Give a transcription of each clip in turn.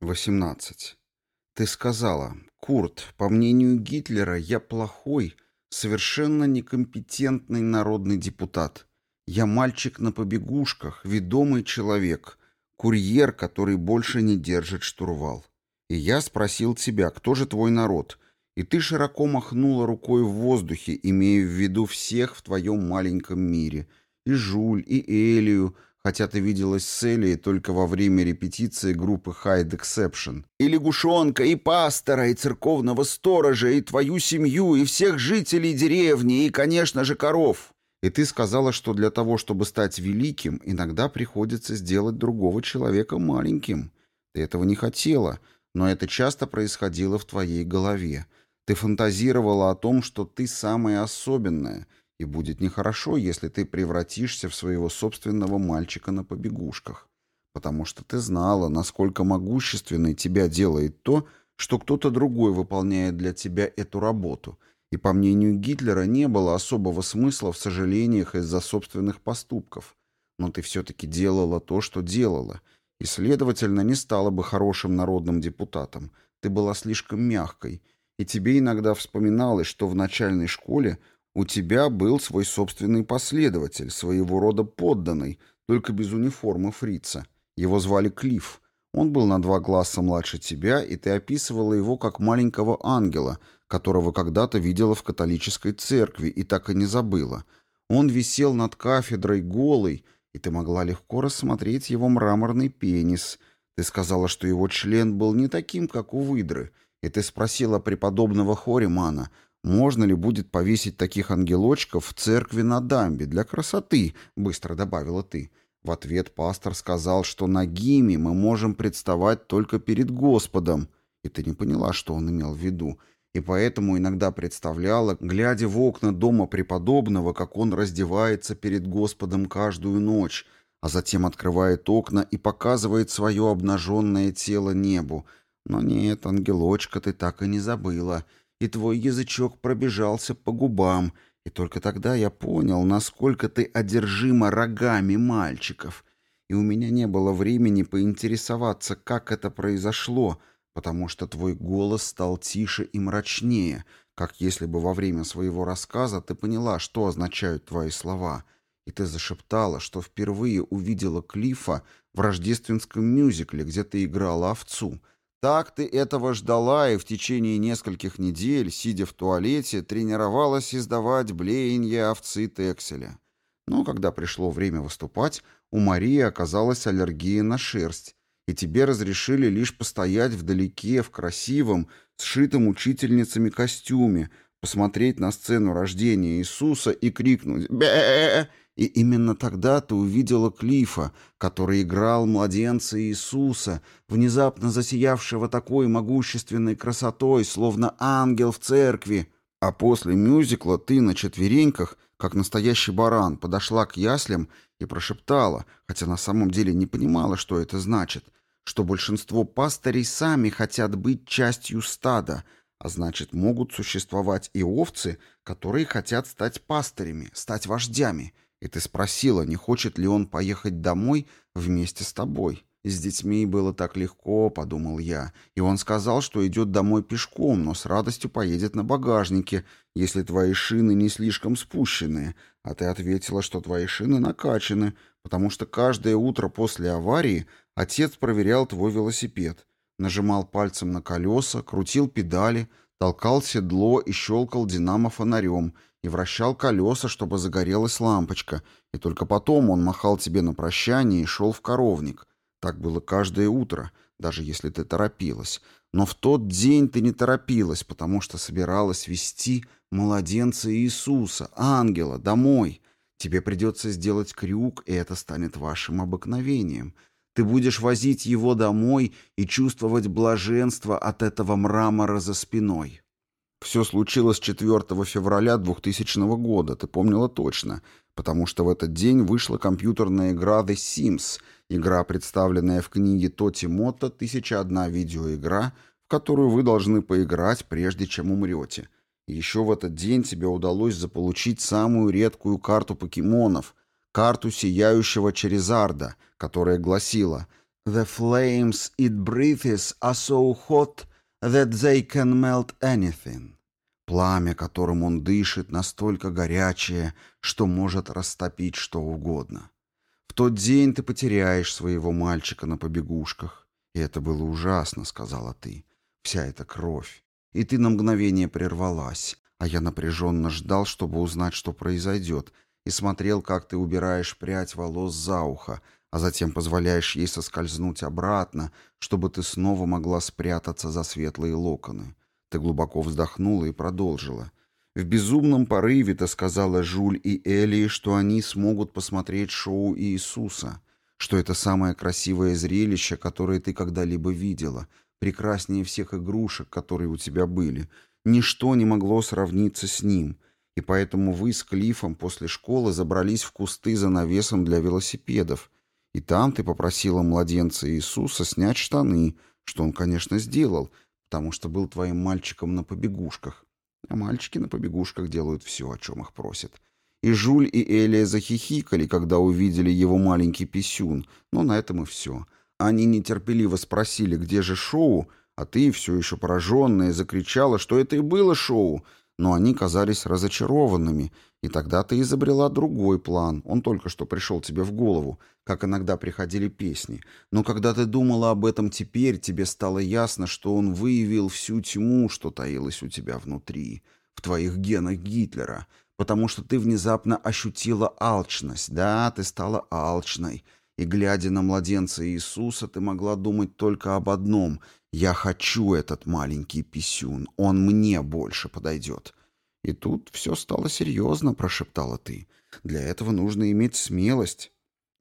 18. Ты сказала, Курт, по мнению Гитлера, я плохой, совершенно некомпетентный народный депутат. Я мальчик на побегушках, ведомый человек, курьер, который больше не держит штурвал. И я спросил тебя, кто же твой народ? И ты широко махнула рукой в воздухе, имея в виду всех в твоем маленьком мире. И Жуль, и Элию, хотя ты виделась с Элией только во время репетиции группы Hide Exception. И лягушонка, и пастора, и церковного сторожа, и твою семью, и всех жителей деревни, и, конечно же, коров. И ты сказала, что для того, чтобы стать великим, иногда приходится сделать другого человека маленьким. Ты этого не хотела, но это часто происходило в твоей голове. Ты фантазировала о том, что ты самая особенная — и будет нехорошо, если ты превратишься в своего собственного мальчика на побегушках, потому что ты знала, насколько могущественной тебя делает то, что кто-то другой выполняет для тебя эту работу, и, по мнению Гитлера, не было особого смысла в сожалениях из-за собственных поступков. Но ты все-таки делала то, что делала, и, следовательно, не стала бы хорошим народным депутатом. Ты была слишком мягкой, и тебе иногда вспоминалось, что в начальной школе у тебя был свой собственный последователь, своего рода подданный, только без униформы фрица. Его звали Клифф. Он был на два класса младше тебя, и ты описывала его как маленького ангела, которого когда-то видела в католической церкви и так и не забыла. Он висел над кафедрой голый, и ты могла легко рассмотреть его мраморный пенис. Ты сказала, что его член был не таким, как у выдры, и ты спросила преподобного Хоримана — можно ли будет повесить таких ангелочков в церкви на дамбе для красоты, быстро добавила ты. В ответ пастор сказал, что на гиме мы можем представать только перед Господом. И ты не поняла, что он имел в виду. И поэтому иногда представляла, глядя в окна дома преподобного, как он раздевается перед Господом каждую ночь, а затем открывает окна и показывает свое обнаженное тело небу. Но нет, ангелочка, ты так и не забыла и твой язычок пробежался по губам, и только тогда я понял, насколько ты одержима рогами мальчиков. И у меня не было времени поинтересоваться, как это произошло, потому что твой голос стал тише и мрачнее, как если бы во время своего рассказа ты поняла, что означают твои слова, и ты зашептала, что впервые увидела Клифа в рождественском мюзикле, где ты играла овцу — так ты этого ждала и в течение нескольких недель, сидя в туалете, тренировалась издавать блеяние овцы Текселя. Но когда пришло время выступать, у Марии оказалась аллергия на шерсть, и тебе разрешили лишь постоять вдалеке в красивом, сшитом учительницами костюме, посмотреть на сцену рождения Иисуса и крикнуть «Бе!» И именно тогда ты увидела Клифа, который играл младенца Иисуса, внезапно засиявшего такой могущественной красотой, словно ангел в церкви. А после мюзикла ты на четвереньках, как настоящий баран, подошла к яслям и прошептала, хотя на самом деле не понимала, что это значит, что большинство пастырей сами хотят быть частью стада, а значит, могут существовать и овцы, которые хотят стать пастырями, стать вождями — и ты спросила, не хочет ли он поехать домой вместе с тобой. С детьми было так легко, подумал я. И он сказал, что идет домой пешком, но с радостью поедет на багажнике, если твои шины не слишком спущенные. А ты ответила, что твои шины накачаны, потому что каждое утро после аварии отец проверял твой велосипед. Нажимал пальцем на колеса, крутил педали, толкал седло и щелкал динамо фонарем — и вращал колеса, чтобы загорелась лампочка, и только потом он махал тебе на прощание и шел в коровник. Так было каждое утро, даже если ты торопилась. Но в тот день ты не торопилась, потому что собиралась вести младенца Иисуса, ангела, домой. Тебе придется сделать крюк, и это станет вашим обыкновением. Ты будешь возить его домой и чувствовать блаженство от этого мрамора за спиной. Все случилось 4 февраля 2000 года, ты помнила точно, потому что в этот день вышла компьютерная игра The Sims, игра, представленная в книге Тоти Мотто «1001 видеоигра», в которую вы должны поиграть, прежде чем умрете. Еще в этот день тебе удалось заполучить самую редкую карту покемонов, карту Сияющего Черезарда, которая гласила The flames it breathes are so hot that they can melt anything. Пламя, которым он дышит, настолько горячее, что может растопить что угодно. В тот день ты потеряешь своего мальчика на побегушках. И это было ужасно, сказала ты. Вся эта кровь. И ты на мгновение прервалась, а я напряженно ждал, чтобы узнать, что произойдет, и смотрел, как ты убираешь прядь волос за ухо, а затем позволяешь ей соскользнуть обратно, чтобы ты снова могла спрятаться за светлые локоны. Ты глубоко вздохнула и продолжила. В безумном порыве ты сказала Жуль и Элии, что они смогут посмотреть шоу Иисуса, что это самое красивое зрелище, которое ты когда-либо видела, прекраснее всех игрушек, которые у тебя были. Ничто не могло сравниться с ним, и поэтому вы с Клифом после школы забрались в кусты за навесом для велосипедов, и там ты попросила младенца Иисуса снять штаны, что он, конечно, сделал, потому что был твоим мальчиком на побегушках. А мальчики на побегушках делают все, о чем их просят. И Жуль и Элия захихикали, когда увидели его маленький писюн, но на этом и все. Они нетерпеливо спросили, где же шоу, а ты, все еще пораженная, закричала, что это и было шоу, но они казались разочарованными, и тогда ты изобрела другой план, он только что пришел тебе в голову, как иногда приходили песни. Но когда ты думала об этом теперь, тебе стало ясно, что он выявил всю тьму, что таилась у тебя внутри, в твоих генах Гитлера, потому что ты внезапно ощутила алчность, да, ты стала алчной, и, глядя на младенца Иисуса, ты могла думать только об одном — «Я хочу этот маленький писюн, он мне больше подойдет». «И тут все стало серьезно», — прошептала ты. «Для этого нужно иметь смелость».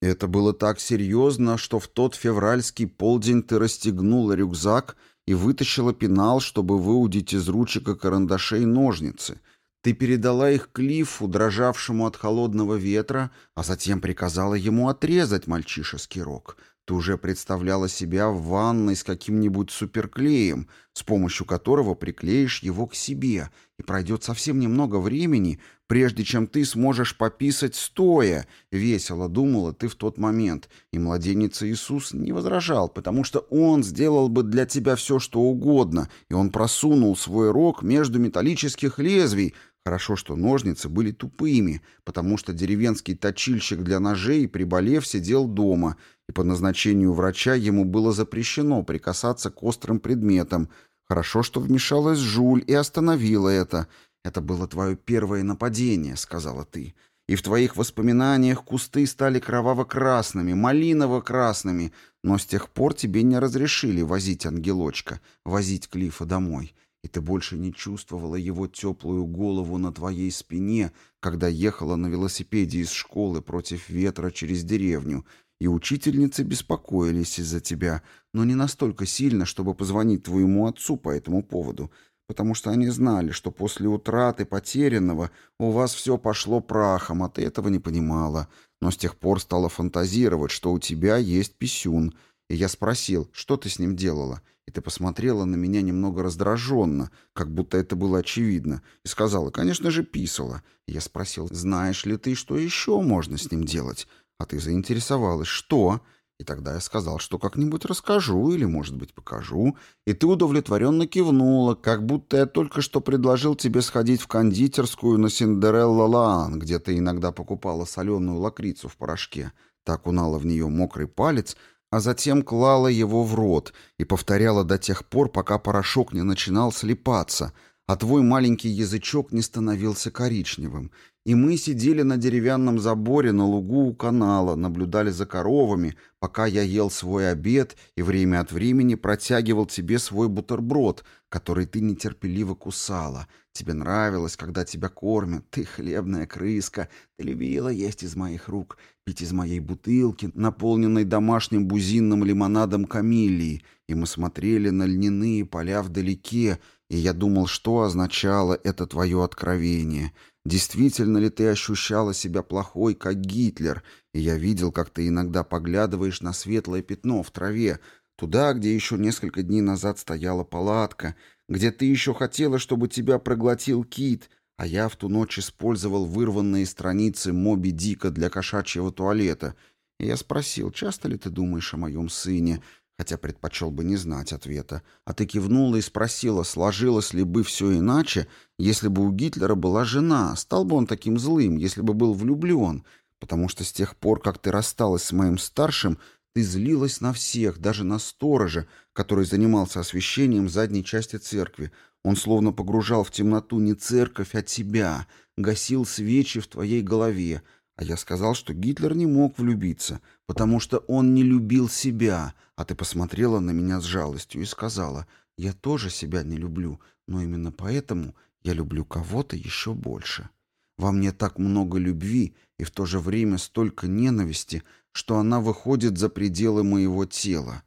Это было так серьезно, что в тот февральский полдень ты расстегнула рюкзак и вытащила пенал, чтобы выудить из ручек и карандашей ножницы. Ты передала их Клиффу, дрожавшему от холодного ветра, а затем приказала ему отрезать мальчишеский рог. Ты уже представляла себя в ванной с каким-нибудь суперклеем, с помощью которого приклеишь его к себе, и пройдет совсем немного времени, прежде чем ты сможешь пописать стоя, весело думала ты в тот момент. И младенец Иисус не возражал, потому что он сделал бы для тебя все, что угодно, и он просунул свой рог между металлических лезвий, Хорошо, что ножницы были тупыми, потому что деревенский точильщик для ножей, приболев, сидел дома, и по назначению врача ему было запрещено прикасаться к острым предметам. Хорошо, что вмешалась Жуль и остановила это. «Это было твое первое нападение», — сказала ты. «И в твоих воспоминаниях кусты стали кроваво-красными, малиново-красными, но с тех пор тебе не разрешили возить ангелочка, возить Клифа домой» и ты больше не чувствовала его теплую голову на твоей спине, когда ехала на велосипеде из школы против ветра через деревню, и учительницы беспокоились из-за тебя, но не настолько сильно, чтобы позвонить твоему отцу по этому поводу, потому что они знали, что после утраты потерянного у вас все пошло прахом, а ты этого не понимала, но с тех пор стала фантазировать, что у тебя есть писюн, и я спросил, что ты с ним делала, и ты посмотрела на меня немного раздраженно, как будто это было очевидно, и сказала, конечно же, писала. Я спросил, знаешь ли ты, что еще можно с ним делать? А ты заинтересовалась, что? И тогда я сказал, что как-нибудь расскажу или, может быть, покажу. И ты удовлетворенно кивнула, как будто я только что предложил тебе сходить в кондитерскую на Синдерелла Лаан, где ты иногда покупала соленую лакрицу в порошке. Так унала в нее мокрый палец, а затем клала его в рот и повторяла до тех пор, пока порошок не начинал слипаться, а твой маленький язычок не становился коричневым. И мы сидели на деревянном заборе на лугу у канала, наблюдали за коровами, пока я ел свой обед и время от времени протягивал тебе свой бутерброд, который ты нетерпеливо кусала. Тебе нравилось, когда тебя кормят, ты хлебная крыска, ты любила есть из моих рук, пить из моей бутылки, наполненной домашним бузинным лимонадом камиллии, и мы смотрели на льняные поля вдалеке, и я думал, что означало это твое откровение. Действительно ли ты ощущала себя плохой, как Гитлер, и я видел, как ты иногда поглядываешь на светлое пятно в траве, туда, где еще несколько дней назад стояла палатка, где ты еще хотела, чтобы тебя проглотил кит, а я в ту ночь использовал вырванные страницы Моби Дика для кошачьего туалета, И я спросил, часто ли ты думаешь о моем сыне, хотя предпочел бы не знать ответа. А ты кивнула и спросила, сложилось ли бы все иначе, если бы у Гитлера была жена, стал бы он таким злым, если бы был влюблен, потому что с тех пор, как ты рассталась с моим старшим, ты злилась на всех, даже на сторожа, который занимался освещением задней части церкви. Он словно погружал в темноту не церковь, а тебя, гасил свечи в твоей голове. А я сказал, что Гитлер не мог влюбиться, потому что он не любил себя. А ты посмотрела на меня с жалостью и сказала, я тоже себя не люблю, но именно поэтому я люблю кого-то еще больше. Во мне так много любви и в то же время столько ненависти, что она выходит за пределы моего тела.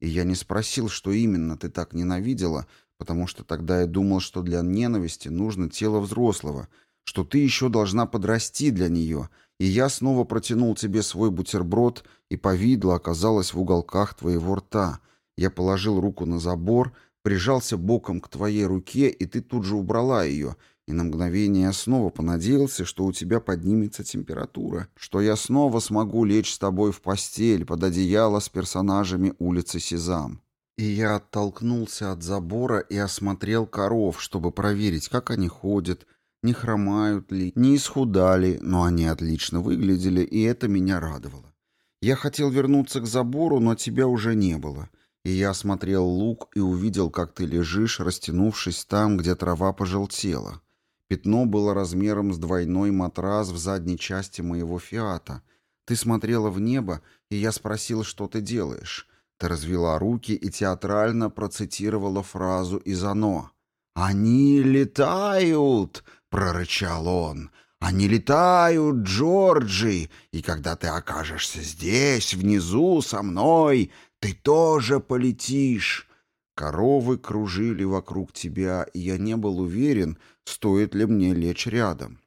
И я не спросил, что именно ты так ненавидела, потому что тогда я думал, что для ненависти нужно тело взрослого, что ты еще должна подрасти для нее, и я снова протянул тебе свой бутерброд, и повидло оказалось в уголках твоего рта. Я положил руку на забор, прижался боком к твоей руке, и ты тут же убрала ее — и на мгновение я снова понадеялся, что у тебя поднимется температура, что я снова смогу лечь с тобой в постель под одеяло с персонажами улицы Сезам. И я оттолкнулся от забора и осмотрел коров, чтобы проверить, как они ходят, не хромают ли, не исхудали, но они отлично выглядели, и это меня радовало. Я хотел вернуться к забору, но тебя уже не было. И я осмотрел луг и увидел, как ты лежишь, растянувшись там, где трава пожелтела. Пятно было размером с двойной матрас в задней части моего «Фиата». Ты смотрела в небо, и я спросил, что ты делаешь. Ты развела руки и театрально процитировала фразу из «Оно». «Они летают!» — прорычал он. «Они летают, Джорджи, и когда ты окажешься здесь, внизу, со мной, ты тоже полетишь. Коровы кружили вокруг тебя, и я не был уверен, стоит ли мне лечь рядом.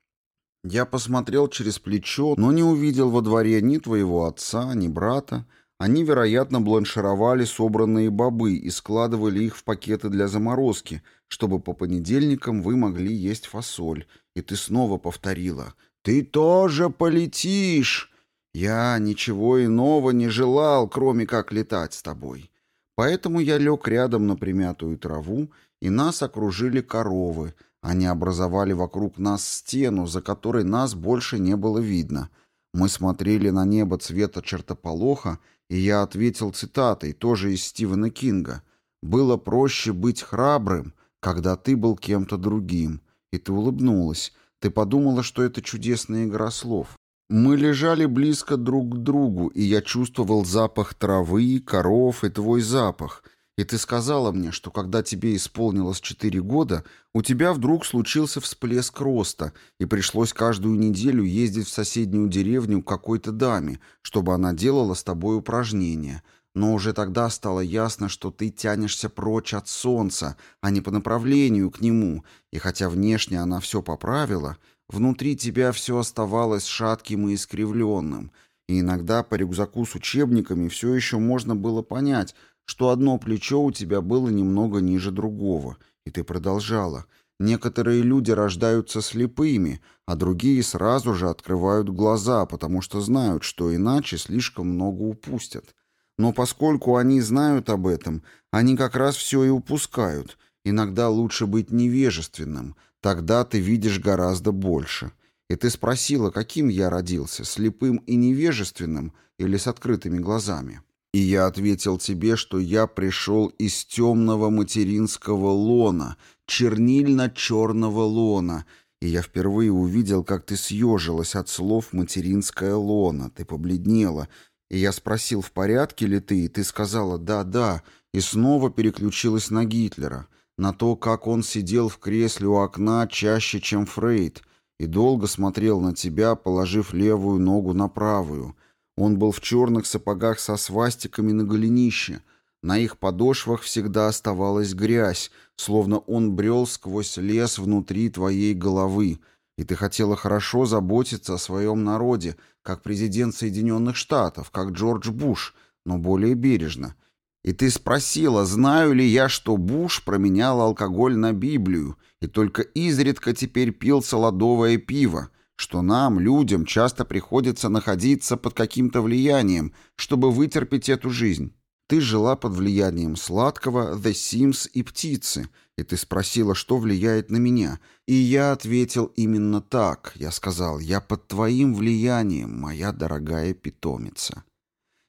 Я посмотрел через плечо, но не увидел во дворе ни твоего отца, ни брата. Они, вероятно, бланшировали собранные бобы и складывали их в пакеты для заморозки, чтобы по понедельникам вы могли есть фасоль. И ты снова повторила «Ты тоже полетишь!» Я ничего иного не желал, кроме как летать с тобой. Поэтому я лег рядом на примятую траву, и нас окружили коровы. Они образовали вокруг нас стену, за которой нас больше не было видно. Мы смотрели на небо цвета чертополоха, и я ответил цитатой, тоже из Стивена Кинга. «Было проще быть храбрым, когда ты был кем-то другим». И ты улыбнулась. Ты подумала, что это чудесная игра слов. Мы лежали близко друг к другу, и я чувствовал запах травы, коров и твой запах. И ты сказала мне, что когда тебе исполнилось четыре года, у тебя вдруг случился всплеск роста, и пришлось каждую неделю ездить в соседнюю деревню к какой-то даме, чтобы она делала с тобой упражнения. Но уже тогда стало ясно, что ты тянешься прочь от солнца, а не по направлению к нему, и хотя внешне она все поправила, Внутри тебя все оставалось шатким и искривленным, и иногда по рюкзаку с учебниками все еще можно было понять, что одно плечо у тебя было немного ниже другого, и ты продолжала. Некоторые люди рождаются слепыми, а другие сразу же открывают глаза, потому что знают, что иначе слишком много упустят. Но поскольку они знают об этом, они как раз все и упускают. Иногда лучше быть невежественным — Тогда ты видишь гораздо больше. И ты спросила, каким я родился, слепым и невежественным или с открытыми глазами. И я ответил тебе, что я пришел из темного материнского лона, чернильно-черного лона, и я впервые увидел, как ты съежилась от слов «материнское лона», ты побледнела, и я спросил, в порядке ли ты, и ты сказала «да-да», и снова переключилась на Гитлера — на то, как он сидел в кресле у окна чаще, чем Фрейд, и долго смотрел на тебя, положив левую ногу на правую. Он был в черных сапогах со свастиками на голенище. На их подошвах всегда оставалась грязь, словно он брел сквозь лес внутри твоей головы, и ты хотела хорошо заботиться о своем народе, как президент Соединенных Штатов, как Джордж Буш, но более бережно — и ты спросила, знаю ли я, что Буш променял алкоголь на Библию и только изредка теперь пил солодовое пиво, что нам, людям, часто приходится находиться под каким-то влиянием, чтобы вытерпеть эту жизнь. Ты жила под влиянием сладкого, The Sims и птицы, и ты спросила, что влияет на меня. И я ответил именно так. Я сказал, я под твоим влиянием, моя дорогая питомица.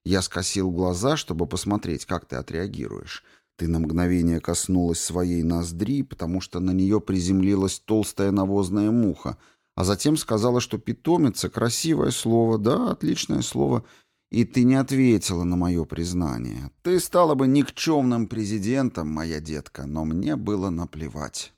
Я скосил глаза, чтобы посмотреть, как ты отреагируешь. Ты на мгновение коснулась своей ноздри, потому что на нее приземлилась толстая навозная муха, а затем сказала, что питомица — красивое слово, да, отличное слово — и ты не ответила на мое признание. Ты стала бы никчемным президентом, моя детка, но мне было наплевать.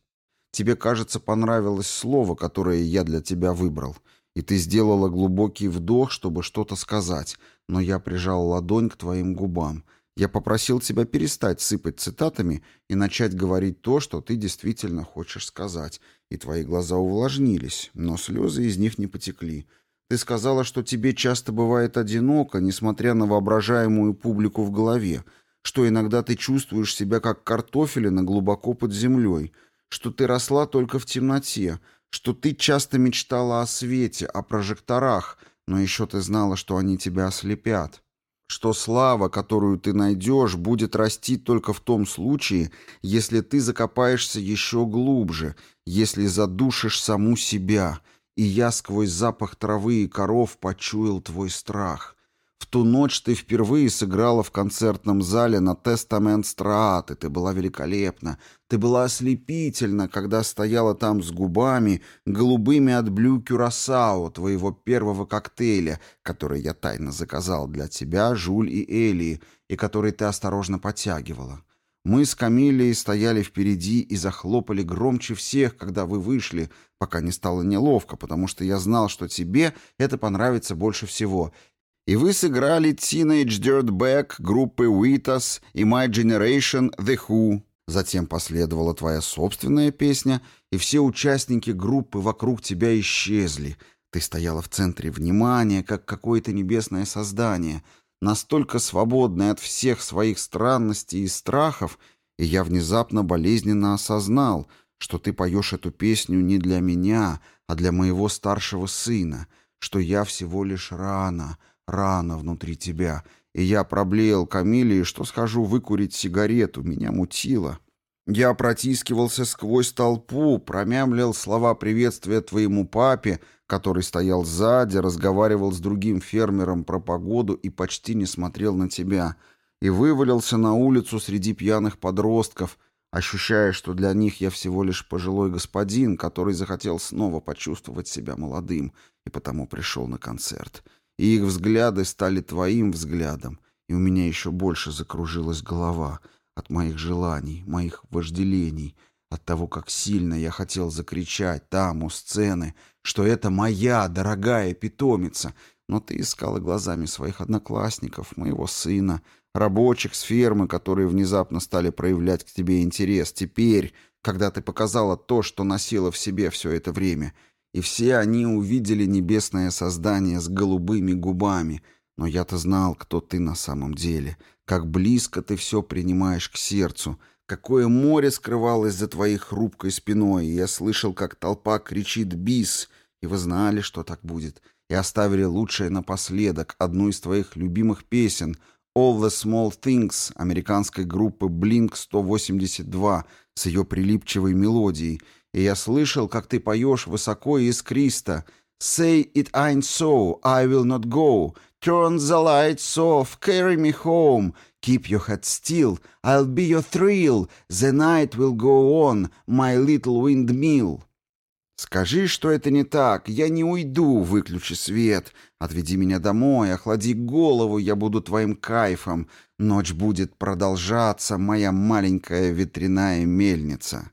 Тебе, кажется, понравилось слово, которое я для тебя выбрал, и ты сделала глубокий вдох, чтобы что-то сказать, но я прижал ладонь к твоим губам. Я попросил тебя перестать сыпать цитатами и начать говорить то, что ты действительно хочешь сказать, и твои глаза увлажнились, но слезы из них не потекли — ты сказала, что тебе часто бывает одиноко, несмотря на воображаемую публику в голове, что иногда ты чувствуешь себя как картофелина глубоко под землей, что ты росла только в темноте, что ты часто мечтала о свете, о прожекторах, но еще ты знала, что они тебя ослепят, что слава, которую ты найдешь, будет расти только в том случае, если ты закопаешься еще глубже, если задушишь саму себя — и я сквозь запах травы и коров почуял твой страх. В ту ночь ты впервые сыграла в концертном зале на «Тестамент Страат», и ты была великолепна. Ты была ослепительна, когда стояла там с губами, голубыми от блю кюрасао, твоего первого коктейля, который я тайно заказал для тебя, Жуль и Элии, и который ты осторожно подтягивала. Мы с Камилией стояли впереди и захлопали громче всех, когда вы вышли, пока не стало неловко, потому что я знал, что тебе это понравится больше всего. И вы сыграли Teenage Dirtbag группы Wheatus и My Generation The Who. Затем последовала твоя собственная песня, и все участники группы вокруг тебя исчезли. Ты стояла в центре внимания, как какое-то небесное создание — настолько свободный от всех своих странностей и страхов, и я внезапно болезненно осознал, что ты поешь эту песню не для меня, а для моего старшего сына, что я всего лишь рана, рана внутри тебя, и я проблеял Камиле, что схожу выкурить сигарету, меня мутило. Я протискивался сквозь толпу, промямлил слова приветствия твоему папе, который стоял сзади, разговаривал с другим фермером про погоду и почти не смотрел на тебя, и вывалился на улицу среди пьяных подростков, ощущая, что для них я всего лишь пожилой господин, который захотел снова почувствовать себя молодым, и потому пришел на концерт. И их взгляды стали твоим взглядом, и у меня еще больше закружилась голова от моих желаний, моих вожделений — от того, как сильно я хотел закричать там, у сцены, что это моя дорогая питомица, но ты искала глазами своих одноклассников, моего сына, рабочих с фермы, которые внезапно стали проявлять к тебе интерес. Теперь, когда ты показала то, что носила в себе все это время, и все они увидели небесное создание с голубыми губами, но я-то знал, кто ты на самом деле, как близко ты все принимаешь к сердцу — Какое море скрывалось за твоей хрупкой спиной, и я слышал, как толпа кричит «Бис!» И вы знали, что так будет, и оставили лучшее напоследок, одну из твоих любимых песен «All the Small Things» американской группы Blink-182 с ее прилипчивой мелодией, и я слышал, как ты поешь высоко и искристо «Say it ain't so, I will not go, turn the lights off, carry me home», Keep your head still, I'll be your thrill, the night will go on, my little windmill. Скажи, что это не так, я не уйду, выключи свет, отведи меня домой, охлади голову, я буду твоим кайфом, ночь будет продолжаться, моя маленькая ветряная мельница.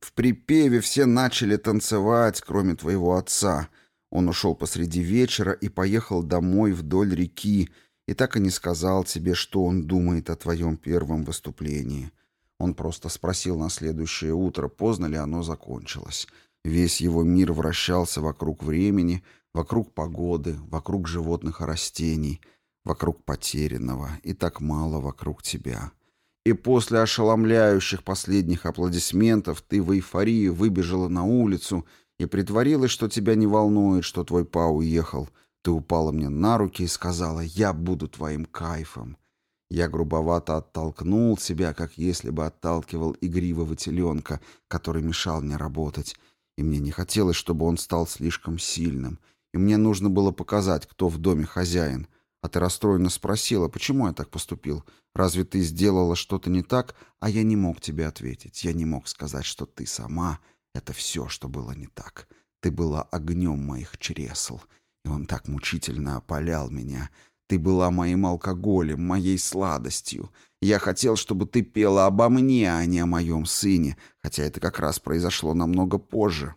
В припеве все начали танцевать, кроме твоего отца. Он ушел посреди вечера и поехал домой вдоль реки, и так и не сказал тебе, что он думает о твоем первом выступлении. Он просто спросил на следующее утро, поздно ли оно закончилось. Весь его мир вращался вокруг времени, вокруг погоды, вокруг животных и растений, вокруг потерянного, и так мало вокруг тебя. И после ошеломляющих последних аплодисментов ты в эйфории выбежала на улицу и притворилась, что тебя не волнует, что твой па уехал. Ты упала мне на руки и сказала «Я буду твоим кайфом». Я грубовато оттолкнул себя, как если бы отталкивал игривого теленка, который мешал мне работать, и мне не хотелось, чтобы он стал слишком сильным, и мне нужно было показать, кто в доме хозяин. А ты расстроенно спросила, почему я так поступил? Разве ты сделала что-то не так? А я не мог тебе ответить. Я не мог сказать, что ты сама — это все, что было не так. Ты была огнем моих чресл, и он так мучительно опалял меня — ты была моим алкоголем, моей сладостью. Я хотел, чтобы ты пела обо мне, а не о моем сыне, хотя это как раз произошло намного позже.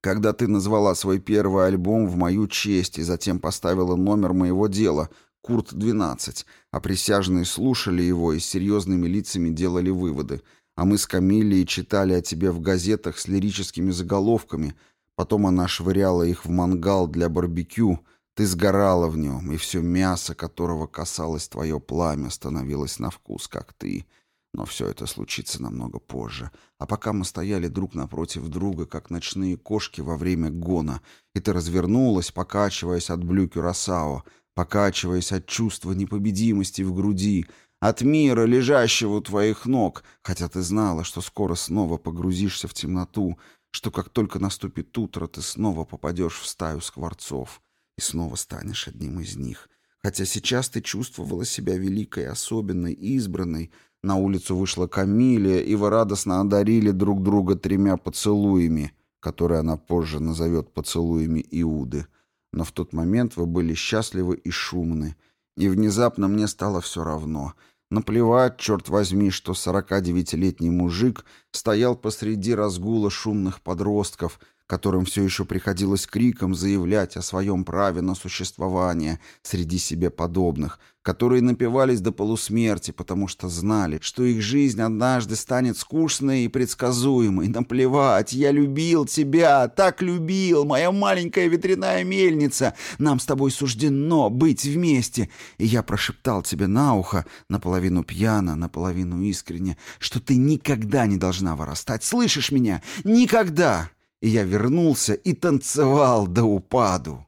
Когда ты назвала свой первый альбом в мою честь и затем поставила номер моего дела «Курт-12», а присяжные слушали его и с серьезными лицами делали выводы, а мы с Камиллией читали о тебе в газетах с лирическими заголовками, потом она швыряла их в мангал для барбекю — ты сгорала в нем, и все мясо, которого касалось твое пламя, становилось на вкус, как ты. Но все это случится намного позже. А пока мы стояли друг напротив друга, как ночные кошки во время гона, и ты развернулась, покачиваясь от блюки Росао, покачиваясь от чувства непобедимости в груди, от мира, лежащего у твоих ног, хотя ты знала, что скоро снова погрузишься в темноту, что как только наступит утро, ты снова попадешь в стаю скворцов и снова станешь одним из них. Хотя сейчас ты чувствовала себя великой, особенной, избранной. На улицу вышла Камилия, и вы радостно одарили друг друга тремя поцелуями, которые она позже назовет поцелуями Иуды. Но в тот момент вы были счастливы и шумны. И внезапно мне стало все равно. Наплевать, черт возьми, что 49-летний мужик стоял посреди разгула шумных подростков — которым все еще приходилось криком заявлять о своем праве на существование среди себе подобных, которые напивались до полусмерти, потому что знали, что их жизнь однажды станет скучной и предсказуемой. Наплевать, я любил тебя, так любил, моя маленькая ветряная мельница. Нам с тобой суждено быть вместе. И я прошептал тебе на ухо, наполовину пьяно, наполовину искренне, что ты никогда не должна вырастать. Слышишь меня? Никогда! Я вернулся и танцевал до упаду.